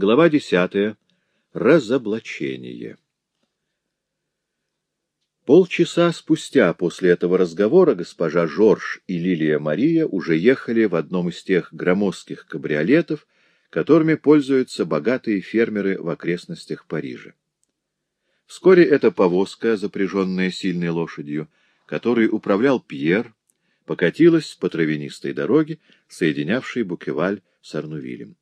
Глава десятая. Разоблачение. Полчаса спустя после этого разговора госпожа Жорж и Лилия Мария уже ехали в одном из тех громоздких кабриолетов, которыми пользуются богатые фермеры в окрестностях Парижа. Вскоре эта повозка, запряженная сильной лошадью, которой управлял Пьер, покатилась по травянистой дороге, соединявшей Букеваль с Арнувилем.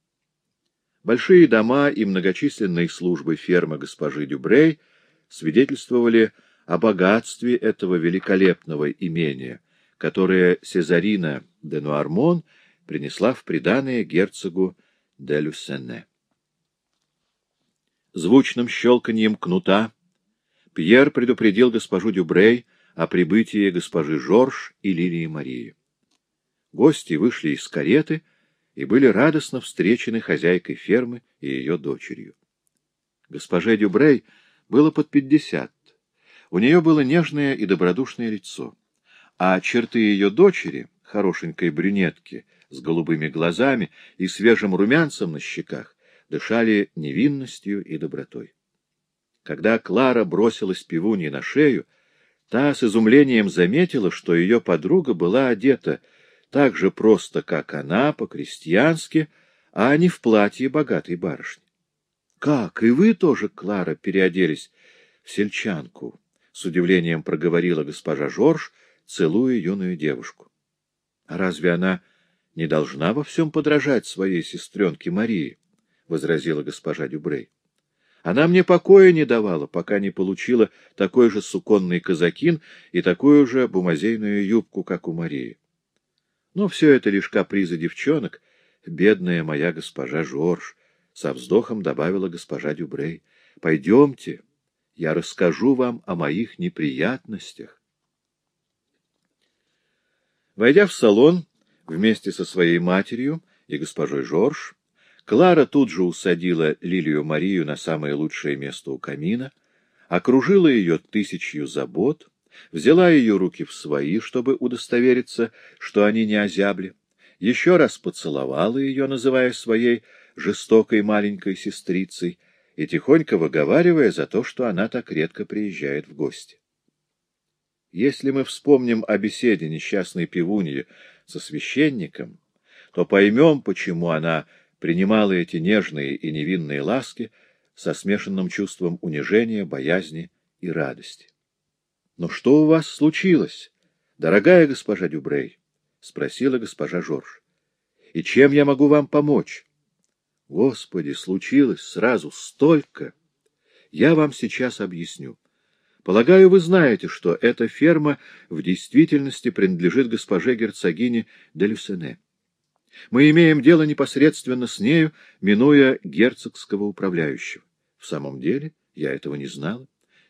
Большие дома и многочисленные службы фермы госпожи Дюбрей свидетельствовали о богатстве этого великолепного имения, которое Сезарина де Нуармон принесла в приданое герцогу де Люсене. Звучным щелканьем кнута Пьер предупредил госпожу Дюбрей о прибытии госпожи Жорж и Лилии Марии. Гости вышли из кареты и были радостно встречены хозяйкой фермы и ее дочерью. Госпоже Дюбрей было под пятьдесят. У нее было нежное и добродушное лицо, а черты ее дочери, хорошенькой брюнетки, с голубыми глазами и свежим румянцем на щеках, дышали невинностью и добротой. Когда Клара бросилась пивунье на шею, Та с изумлением заметила, что ее подруга была одета так же просто, как она, по-крестьянски, а не в платье богатой барышни. — Как, и вы тоже, Клара, переоделись в сельчанку? — с удивлением проговорила госпожа Жорж, целуя юную девушку. — А разве она не должна во всем подражать своей сестренке Марии? — возразила госпожа Дюбрей. Она мне покоя не давала, пока не получила такой же суконный казакин и такую же бумазейную юбку, как у Марии. Но все это лишь капризы девчонок, бедная моя госпожа Жорж, — со вздохом добавила госпожа Дюбрей. — Пойдемте, я расскажу вам о моих неприятностях. Войдя в салон вместе со своей матерью и госпожой Жорж, Клара тут же усадила Лилию Марию на самое лучшее место у камина, окружила ее тысячью забот, взяла ее руки в свои, чтобы удостовериться, что они не озябли, еще раз поцеловала ее, называя своей жестокой маленькой сестрицей, и тихонько выговаривая за то, что она так редко приезжает в гости. Если мы вспомним о беседе несчастной пивуньи со священником, то поймем, почему она принимала эти нежные и невинные ласки со смешанным чувством унижения, боязни и радости. — Но что у вас случилось, дорогая госпожа Дюбрей? — спросила госпожа Жорж. — И чем я могу вам помочь? — Господи, случилось сразу столько! Я вам сейчас объясню. Полагаю, вы знаете, что эта ферма в действительности принадлежит госпоже герцогине де Люсене. Мы имеем дело непосредственно с нею, минуя герцогского управляющего. В самом деле, я этого не знала.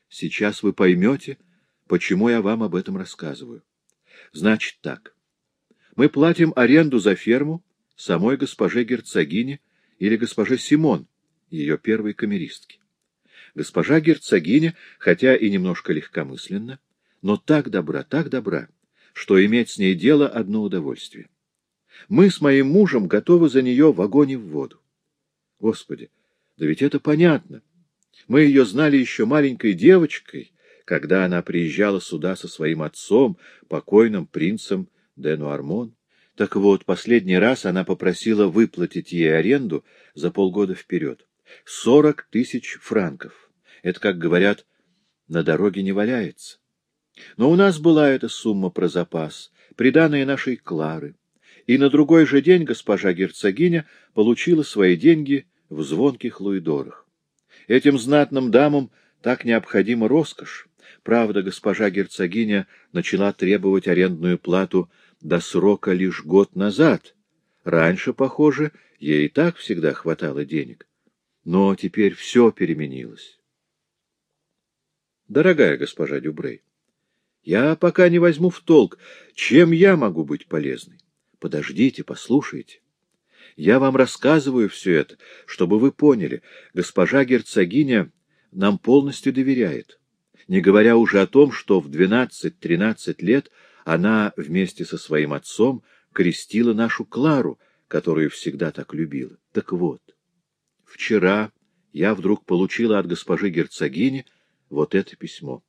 Сейчас вы поймете, почему я вам об этом рассказываю. Значит так. Мы платим аренду за ферму самой госпоже герцогине или госпоже Симон, ее первой камеристке. Госпожа герцогиня, хотя и немножко легкомысленно, но так добра, так добра, что иметь с ней дело одно удовольствие. Мы с моим мужем готовы за нее в огонь и в воду. Господи, да ведь это понятно. Мы ее знали еще маленькой девочкой, когда она приезжала сюда со своим отцом, покойным принцем де Нуармон. Так вот, последний раз она попросила выплатить ей аренду за полгода вперед. Сорок тысяч франков. Это, как говорят, на дороге не валяется. Но у нас была эта сумма про запас, приданная нашей Клары и на другой же день госпожа герцогиня получила свои деньги в звонких луидорах. Этим знатным дамам так необходима роскошь. Правда, госпожа герцогиня начала требовать арендную плату до срока лишь год назад. Раньше, похоже, ей и так всегда хватало денег. Но теперь все переменилось. Дорогая госпожа Дюбрей, я пока не возьму в толк, чем я могу быть полезной. Подождите, послушайте. Я вам рассказываю все это, чтобы вы поняли, госпожа герцогиня нам полностью доверяет, не говоря уже о том, что в двенадцать-тринадцать лет она вместе со своим отцом крестила нашу Клару, которую всегда так любила. Так вот, вчера я вдруг получила от госпожи герцогини вот это письмо.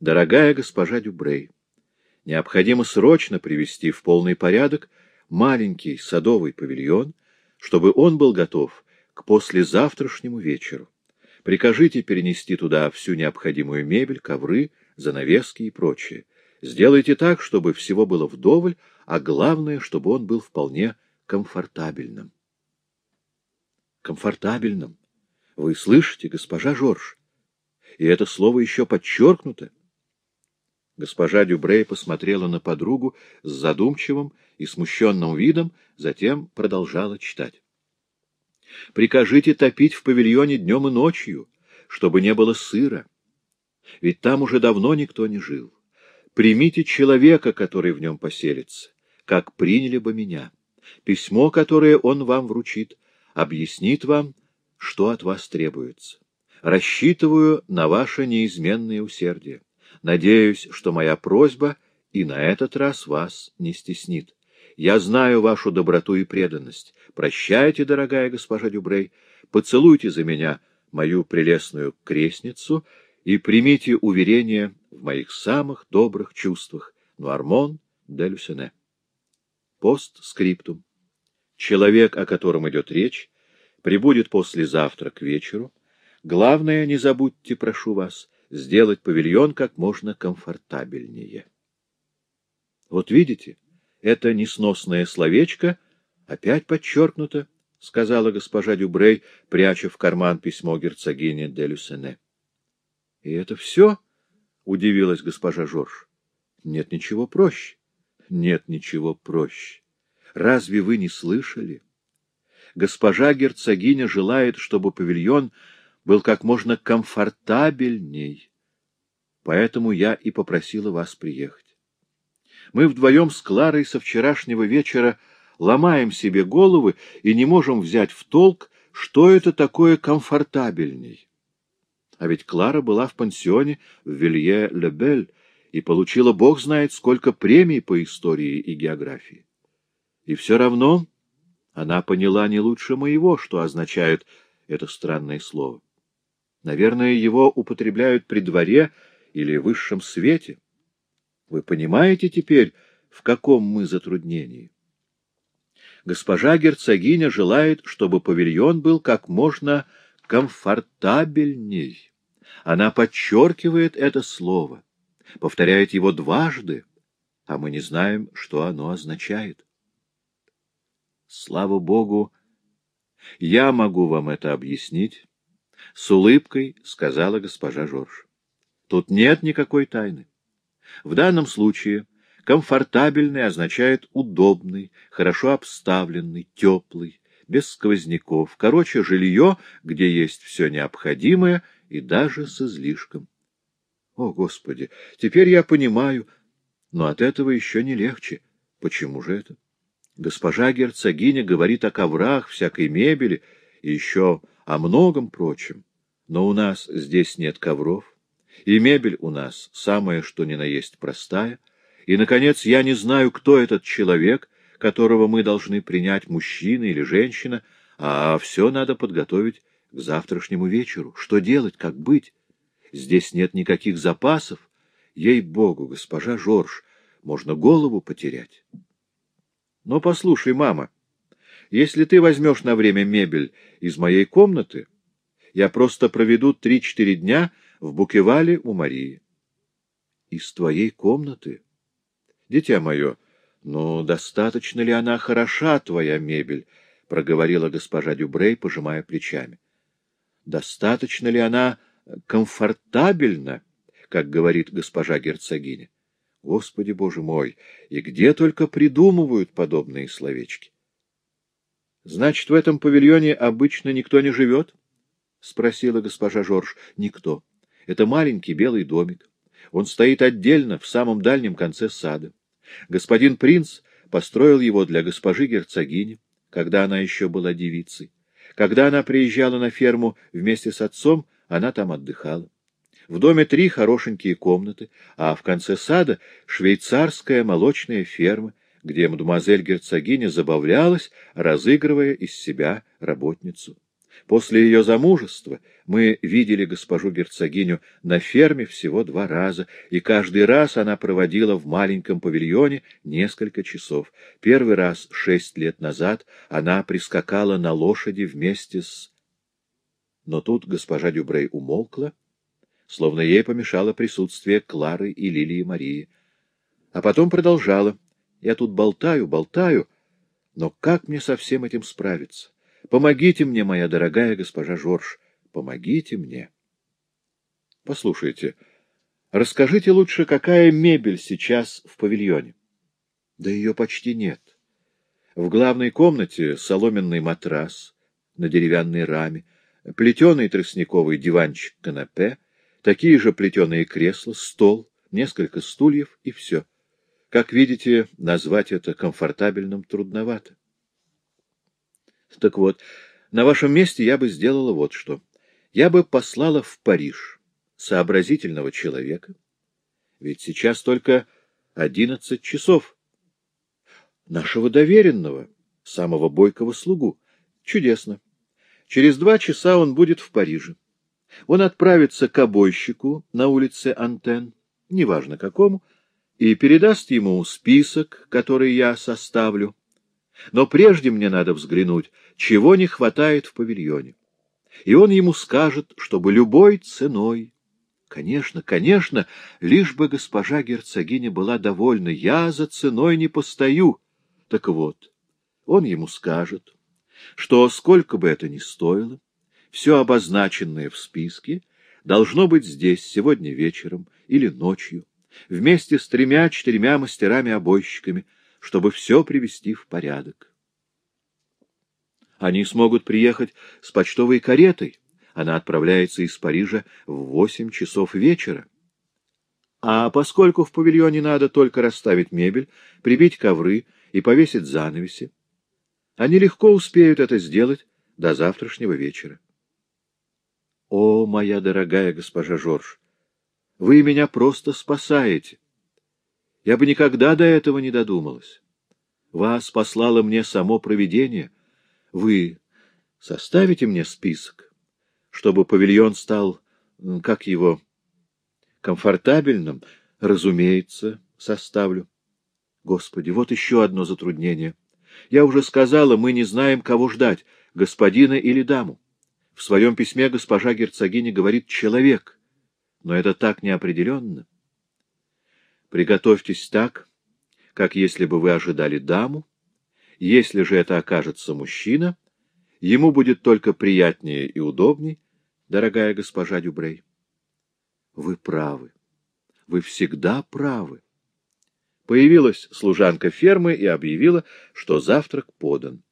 Дорогая госпожа Дюбрей, необходимо срочно привести в полный порядок маленький садовый павильон, чтобы он был готов к послезавтрашнему вечеру. Прикажите перенести туда всю необходимую мебель, ковры, занавески и прочее. Сделайте так, чтобы всего было вдоволь, а главное, чтобы он был вполне комфортабельным. Комфортабельным. Вы слышите, госпожа Жорж? И это слово еще подчеркнуто. Госпожа Дюбрей посмотрела на подругу с задумчивым и смущенным видом, затем продолжала читать. Прикажите топить в павильоне днем и ночью, чтобы не было сыра. Ведь там уже давно никто не жил. Примите человека, который в нем поселится, как приняли бы меня. Письмо, которое он вам вручит, объяснит вам, что от вас требуется. Рассчитываю на ваше неизменное усердие. Надеюсь, что моя просьба и на этот раз вас не стеснит. Я знаю вашу доброту и преданность. Прощайте, дорогая госпожа Дюбрей, поцелуйте за меня мою прелестную крестницу и примите уверение в моих самых добрых чувствах. Нуармон де Люсене. Постскриптум. Человек, о котором идет речь, прибудет послезавтра к вечеру. Главное, не забудьте, прошу вас, сделать павильон как можно комфортабельнее. Вот видите, это несносное словечко опять подчеркнуто, — сказала госпожа Дюбрей, пряча в карман письмо герцогини де Люсене. — И это все? — удивилась госпожа Жорж. — Нет ничего проще. Нет ничего проще. Разве вы не слышали? Госпожа герцогиня желает, чтобы павильон был как можно комфортабельней. Поэтому я и попросила вас приехать. Мы вдвоем с Кларой со вчерашнего вечера ломаем себе головы и не можем взять в толк, что это такое комфортабельней. А ведь Клара была в пансионе в Вилье-Лебель и получила бог знает сколько премий по истории и географии. И все равно она поняла не лучше моего, что означает это странное слово. Наверное, его употребляют при дворе или высшем свете. Вы понимаете теперь, в каком мы затруднении? Госпожа герцогиня желает, чтобы павильон был как можно комфортабельней. Она подчеркивает это слово, повторяет его дважды, а мы не знаем, что оно означает. Слава Богу, я могу вам это объяснить, — с улыбкой сказала госпожа Жорж. Тут нет никакой тайны. В данном случае комфортабельный означает удобный, хорошо обставленный, теплый, без сквозняков, короче, жилье, где есть все необходимое и даже с излишком. О, Господи, теперь я понимаю, но от этого еще не легче. Почему же это? Госпожа герцогиня говорит о коврах, всякой мебели и еще о многом прочем. Но у нас здесь нет ковров, и мебель у нас самая что ни на есть простая. И, наконец, я не знаю, кто этот человек, которого мы должны принять, мужчина или женщина, а все надо подготовить к завтрашнему вечеру. Что делать, как быть? Здесь нет никаких запасов. Ей-богу, госпожа Жорж, можно голову потерять. Но послушай, мама, если ты возьмешь на время мебель из моей комнаты, я просто проведу три-четыре дня в Букевале у Марии. — Из твоей комнаты? — Дитя мое, ну, достаточно ли она хороша, твоя мебель? — проговорила госпожа Дюбрей, пожимая плечами. — Достаточно ли она комфортабельна, как говорит госпожа герцогиня? Господи, боже мой, и где только придумывают подобные словечки? — Значит, в этом павильоне обычно никто не живет? — спросила госпожа Жорж. — Никто. Это маленький белый домик. Он стоит отдельно, в самом дальнем конце сада. Господин принц построил его для госпожи герцогини, когда она еще была девицей. Когда она приезжала на ферму вместе с отцом, она там отдыхала. В доме три хорошенькие комнаты, а в конце сада швейцарская молочная ферма, где мадемуазель герцогиня забавлялась, разыгрывая из себя работницу. После ее замужества мы видели госпожу герцогиню на ферме всего два раза, и каждый раз она проводила в маленьком павильоне несколько часов. Первый раз, шесть лет назад, она прискакала на лошади вместе с... Но тут госпожа Дюбрей умолкла, словно ей помешало присутствие Клары и Лилии Марии. А потом продолжала. «Я тут болтаю, болтаю, но как мне со всем этим справиться? Помогите мне, моя дорогая госпожа Жорж, помогите мне. Послушайте, расскажите лучше, какая мебель сейчас в павильоне? Да ее почти нет. В главной комнате соломенный матрас на деревянной раме, плетеный тростниковый диванчик-канапе, такие же плетеные кресла, стол, несколько стульев и все. Как видите, назвать это комфортабельным трудновато. Так вот, на вашем месте я бы сделала вот что. Я бы послала в Париж сообразительного человека, ведь сейчас только одиннадцать часов. Нашего доверенного, самого бойкого слугу. Чудесно. Через два часа он будет в Париже. Он отправится к обойщику на улице Антен, неважно какому, и передаст ему список, который я составлю, но прежде мне надо взглянуть, чего не хватает в павильоне. И он ему скажет, чтобы любой ценой... Конечно, конечно, лишь бы госпожа герцогиня была довольна, я за ценой не постою. Так вот, он ему скажет, что сколько бы это ни стоило, все обозначенное в списке должно быть здесь сегодня вечером или ночью, вместе с тремя-четырьмя мастерами-обойщиками, чтобы все привести в порядок. Они смогут приехать с почтовой каретой. Она отправляется из Парижа в восемь часов вечера. А поскольку в павильоне надо только расставить мебель, прибить ковры и повесить занавеси, они легко успеют это сделать до завтрашнего вечера. О, моя дорогая госпожа Жорж, вы меня просто спасаете. Я бы никогда до этого не додумалась. Вас послало мне само провидение. Вы составите мне список, чтобы павильон стал, как его, комфортабельным? Разумеется, составлю. Господи, вот еще одно затруднение. Я уже сказала, мы не знаем, кого ждать, господина или даму. В своем письме госпожа герцогиня говорит «человек», но это так неопределенно. Приготовьтесь так, как если бы вы ожидали даму. Если же это окажется мужчина, ему будет только приятнее и удобней, дорогая госпожа Дюбрей. Вы правы. Вы всегда правы. Появилась служанка фермы и объявила, что завтрак подан.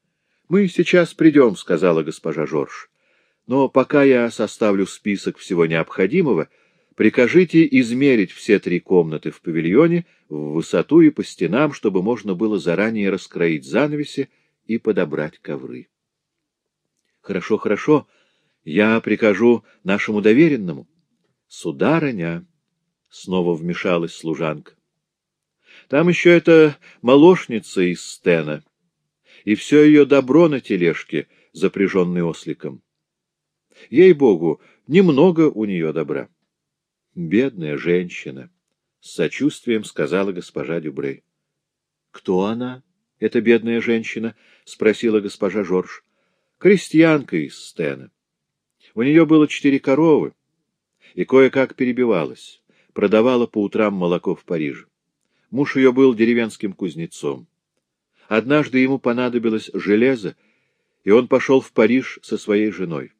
— Мы сейчас придем, — сказала госпожа Жорж. — Но пока я составлю список всего необходимого, — Прикажите измерить все три комнаты в павильоне в высоту и по стенам, чтобы можно было заранее раскроить занавеси и подобрать ковры. Хорошо, хорошо, я прикажу нашему доверенному. Сударыня, — снова вмешалась служанка. Там еще эта молочница из стена, и все ее добро на тележке, запряженной осликом. Ей-богу, немного у нее добра. Бедная женщина, — с сочувствием сказала госпожа Дюбрей. — Кто она, эта бедная женщина? — спросила госпожа Жорж. — Крестьянка из Стена. У нее было четыре коровы, и кое-как перебивалась, продавала по утрам молоко в Париже. Муж ее был деревенским кузнецом. Однажды ему понадобилось железо, и он пошел в Париж со своей женой.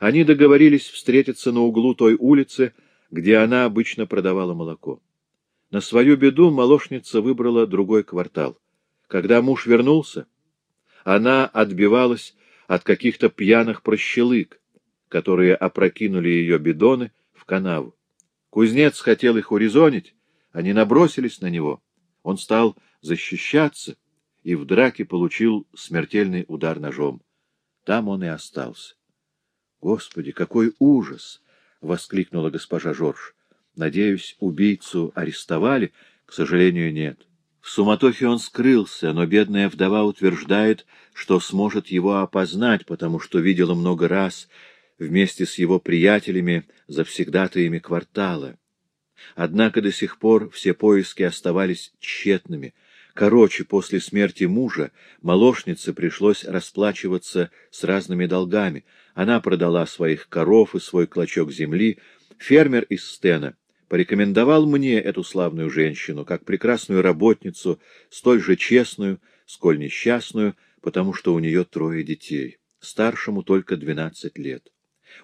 Они договорились встретиться на углу той улицы, где она обычно продавала молоко. На свою беду молочница выбрала другой квартал. Когда муж вернулся, она отбивалась от каких-то пьяных прощелык, которые опрокинули ее бидоны в канаву. Кузнец хотел их урезонить, они набросились на него. Он стал защищаться и в драке получил смертельный удар ножом. Там он и остался. Господи, какой ужас! — воскликнула госпожа Жорж. — Надеюсь, убийцу арестовали? — К сожалению, нет. В суматохе он скрылся, но бедная вдова утверждает, что сможет его опознать, потому что видела много раз вместе с его приятелями завсегдатаями квартала. Однако до сих пор все поиски оставались тщетными. Короче, после смерти мужа молочнице пришлось расплачиваться с разными долгами. Она продала своих коров и свой клочок земли. Фермер из Стена порекомендовал мне эту славную женщину как прекрасную работницу, столь же честную, сколь несчастную, потому что у нее трое детей, старшему только двенадцать лет.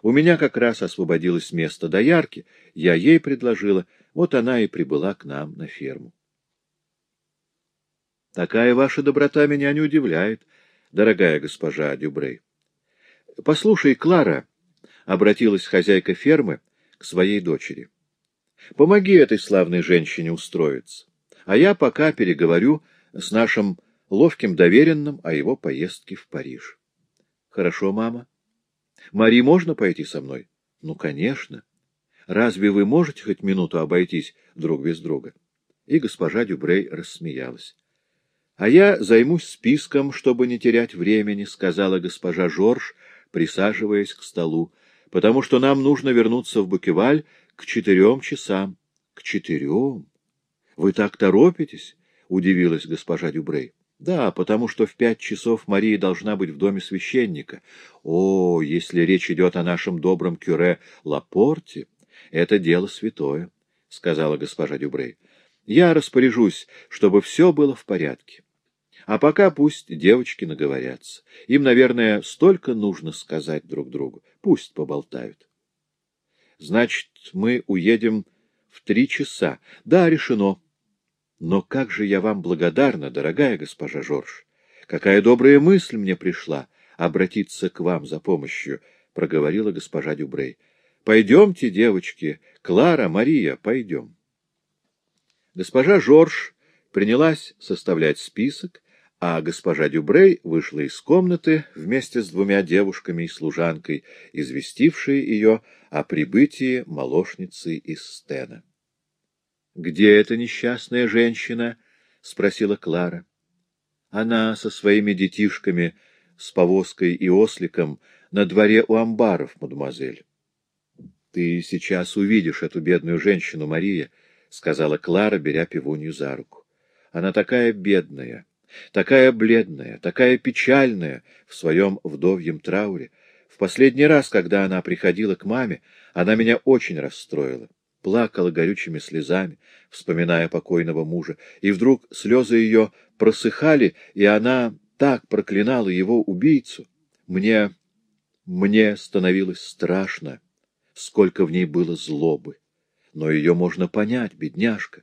У меня как раз освободилось место доярки, я ей предложила, вот она и прибыла к нам на ферму. Такая ваша доброта меня не удивляет, дорогая госпожа Дюбрей. — Послушай, Клара, — обратилась хозяйка фермы к своей дочери, — помоги этой славной женщине устроиться, а я пока переговорю с нашим ловким доверенным о его поездке в Париж. — Хорошо, мама. — Мари, можно пойти со мной? — Ну, конечно. Разве вы можете хоть минуту обойтись друг без друга? И госпожа Дюбрей рассмеялась. — А я займусь списком, чтобы не терять времени, — сказала госпожа Жорж, присаживаясь к столу, — потому что нам нужно вернуться в Букеваль к четырем часам. — К четырем? Вы так торопитесь? — удивилась госпожа Дюбрей. — Да, потому что в пять часов Мария должна быть в доме священника. О, если речь идет о нашем добром кюре Лапорте, это дело святое, — сказала госпожа Дюбрей. Я распоряжусь, чтобы все было в порядке. А пока пусть девочки наговорятся. Им, наверное, столько нужно сказать друг другу. Пусть поболтают. Значит, мы уедем в три часа. Да, решено. Но как же я вам благодарна, дорогая госпожа Жорж. Какая добрая мысль мне пришла обратиться к вам за помощью, — проговорила госпожа Дюбрей. — Пойдемте, девочки. Клара, Мария, пойдем. Госпожа Жорж принялась составлять список, а госпожа Дюбрей вышла из комнаты вместе с двумя девушками и служанкой, известившей ее о прибытии молочницы из Стена. — Где эта несчастная женщина? — спросила Клара. — Она со своими детишками, с повозкой и осликом, на дворе у амбаров, мадемуазель. — Ты сейчас увидишь эту бедную женщину, Мария, — сказала Клара, беря пивунью за руку. — Она такая бедная. — такая бледная, такая печальная в своем вдовьем трауре. В последний раз, когда она приходила к маме, она меня очень расстроила. Плакала горючими слезами, вспоминая покойного мужа, и вдруг слезы ее просыхали, и она так проклинала его убийцу. Мне... мне становилось страшно, сколько в ней было злобы. Но ее можно понять, бедняжка.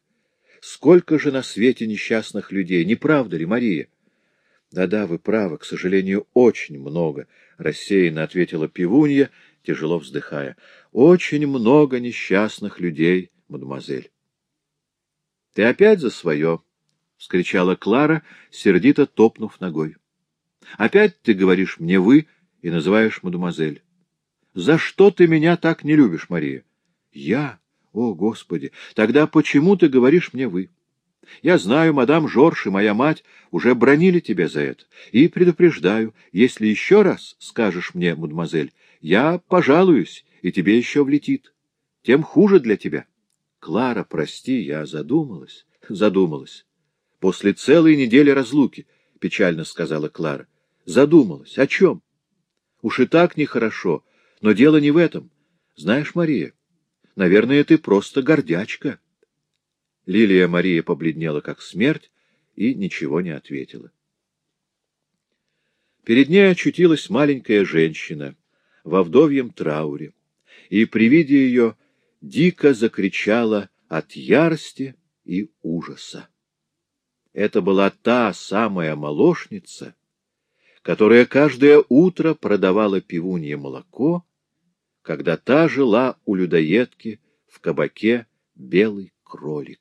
Сколько же на свете несчастных людей, не правда ли, Мария? Да-да, вы правы, к сожалению, очень много, — рассеянно ответила пивунья, тяжело вздыхая. Очень много несчастных людей, мадемуазель. — Ты опять за свое? — вскричала Клара, сердито топнув ногой. — Опять ты говоришь мне «вы» и называешь мадемуазель. За что ты меня так не любишь, Мария? — Я? О, Господи! Тогда почему ты говоришь мне «вы»? Я знаю, мадам Жорж и моя мать уже бронили тебя за это. И предупреждаю, если еще раз скажешь мне, мадемуазель, я пожалуюсь, и тебе еще влетит. Тем хуже для тебя. Клара, прости, я задумалась, задумалась. После целой недели разлуки, — печально сказала Клара. Задумалась. О чем? Уж и так нехорошо, но дело не в этом. Знаешь, Мария, Наверное, ты просто гордячка. Лилия Мария побледнела, как смерть, и ничего не ответила. Перед ней очутилась маленькая женщина во вдовьем трауре, и при виде ее дико закричала от ярости и ужаса. Это была та самая молочница, которая каждое утро продавала пивунье молоко, когда та жила у людоедки в кабаке «Белый кролик».